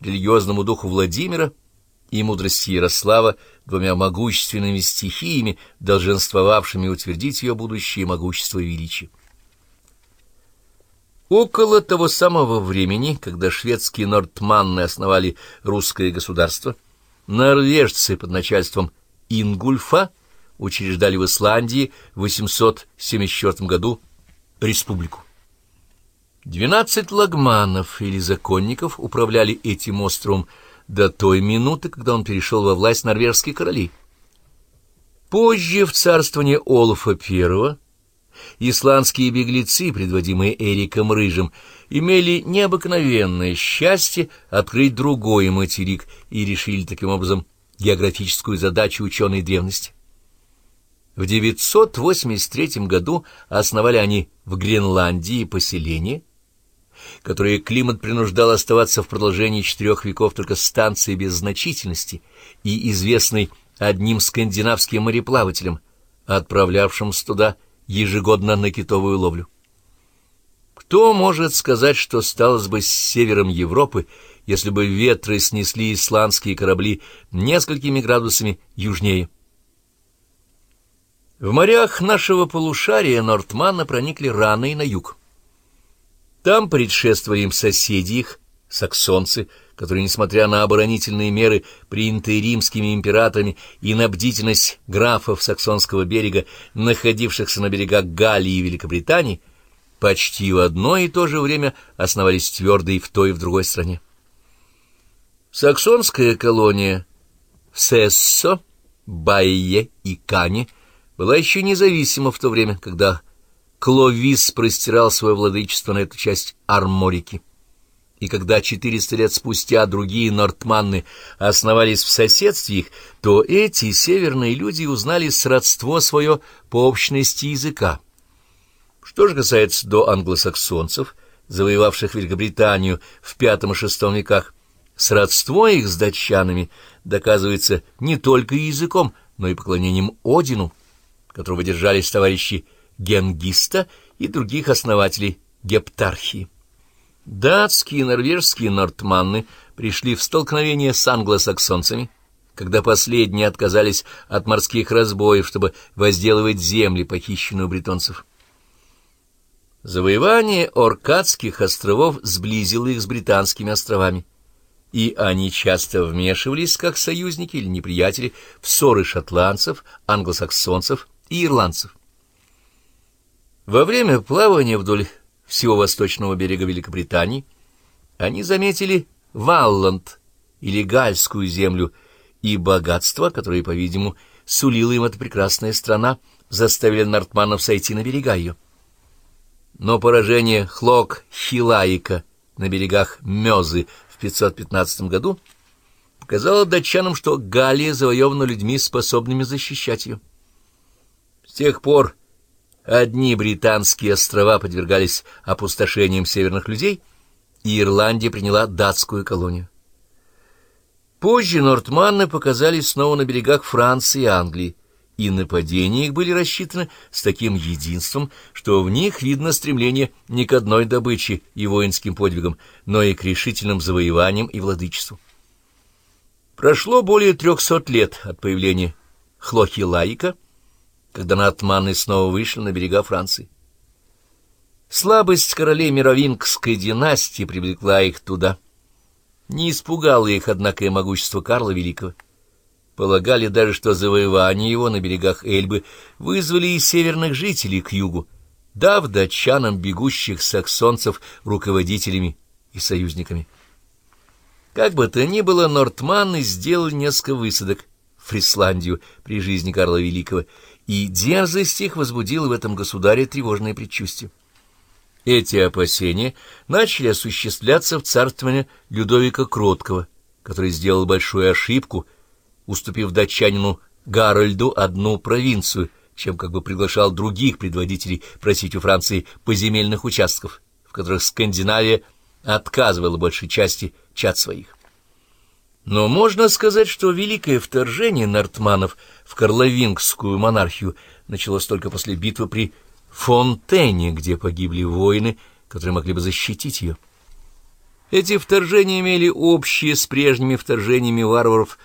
религиозному духу Владимира и мудрости Ярослава двумя могущественными стихиями, долженствовавшими утвердить ее будущее могущество и величие. Около того самого времени, когда шведские нортманны основали русское государство, норвежцы под начальством Ингульфа учреждали в Исландии в 874 году республику. Двенадцать лагманов или законников управляли этим островом до той минуты, когда он перешел во власть норвежские короли. Позже, в царствование Олафа I, исландские беглецы, предводимые Эриком Рыжим, имели необыкновенное счастье открыть другой материк и решили таким образом географическую задачу ученой древности. В 983 году основали они в Гренландии поселение, которое климат принуждал оставаться в продолжении четырех веков только станцией без значительности и известной одним скандинавским мореплавателем, отправлявшимся туда ежегодно на китовую ловлю. Кто может сказать, что сталось бы с севером Европы, если бы ветры снесли исландские корабли несколькими градусами южнее? В морях нашего полушария Нортмана проникли рано и на юг. Там предшествовали им соседи их, саксонцы, которые, несмотря на оборонительные меры, принятые римскими императорами, и на бдительность графов саксонского берега, находившихся на берегах Галлии и Великобритании, почти в одно и то же время основались твердо и в той, и в другой стране. Саксонская колония Сессо, Байе и Кане была еще независима в то время, когда Кловис простирал свое владычество на эту часть Арморики. И когда четыреста лет спустя другие нортманны основались в соседстве их, то эти северные люди узнали сродство свое по общности языка. Что же касается до англосаксонцев, завоевавших Великобританию в V и VI веках, сродство их с датчанами доказывается не только языком, но и поклонением Одину, которого держались товарищи Генгиста и других основателей гептархии. Датские и норвежские нортманны пришли в столкновение с англосаксонцами, когда последние отказались от морских разбоев, чтобы возделывать земли, похищенные у бретонцев. Завоевание Оркадских островов сблизило их с британскими островами, и они часто вмешивались, как союзники или неприятели, в ссоры шотландцев, англосаксонцев и ирландцев. Во время плавания вдоль всего восточного берега Великобритании они заметили Валланд или Гальскую землю, и богатство, которое, по-видимому, сулила им эта прекрасная страна, заставили нортманов сойти на берега ее. Но поражение Хлок-Хилаика на берегах Мезы в 515 году показало датчанам, что Галия завоевана людьми, способными защищать ее. С тех пор Одни британские острова подвергались опустошениям северных людей, и Ирландия приняла датскую колонию. Позже нортманны показались снова на берегах Франции и Англии, и нападения их были рассчитаны с таким единством, что в них видно стремление не к одной добыче и воинским подвигам, но и к решительным завоеваниям и владычеству. Прошло более трехсот лет от появления Хлохилаика, когда натманы снова вышли на берега Франции. Слабость королей Мировингской династии привлекла их туда. Не испугало их, однако, и могущество Карла Великого. Полагали даже, что завоевание его на берегах Эльбы вызвали и северных жителей к югу, дав датчанам бегущих саксонцев руководителями и союзниками. Как бы то ни было, нортманы сделали несколько высадок в Фрисландию при жизни Карла Великого — и дерзость их возбудила в этом государе тревожное предчувствие. Эти опасения начали осуществляться в царствовании Людовика Кроткого, который сделал большую ошибку, уступив датчанину Гарольду одну провинцию, чем как бы приглашал других предводителей просить у Франции поземельных участков, в которых Скандинавия отказывала большей части чад своих. Но можно сказать, что великое вторжение нортманов в Карловингскую монархию началось только после битвы при Фонтене, где погибли воины, которые могли бы защитить ее. Эти вторжения имели общее с прежними вторжениями варваров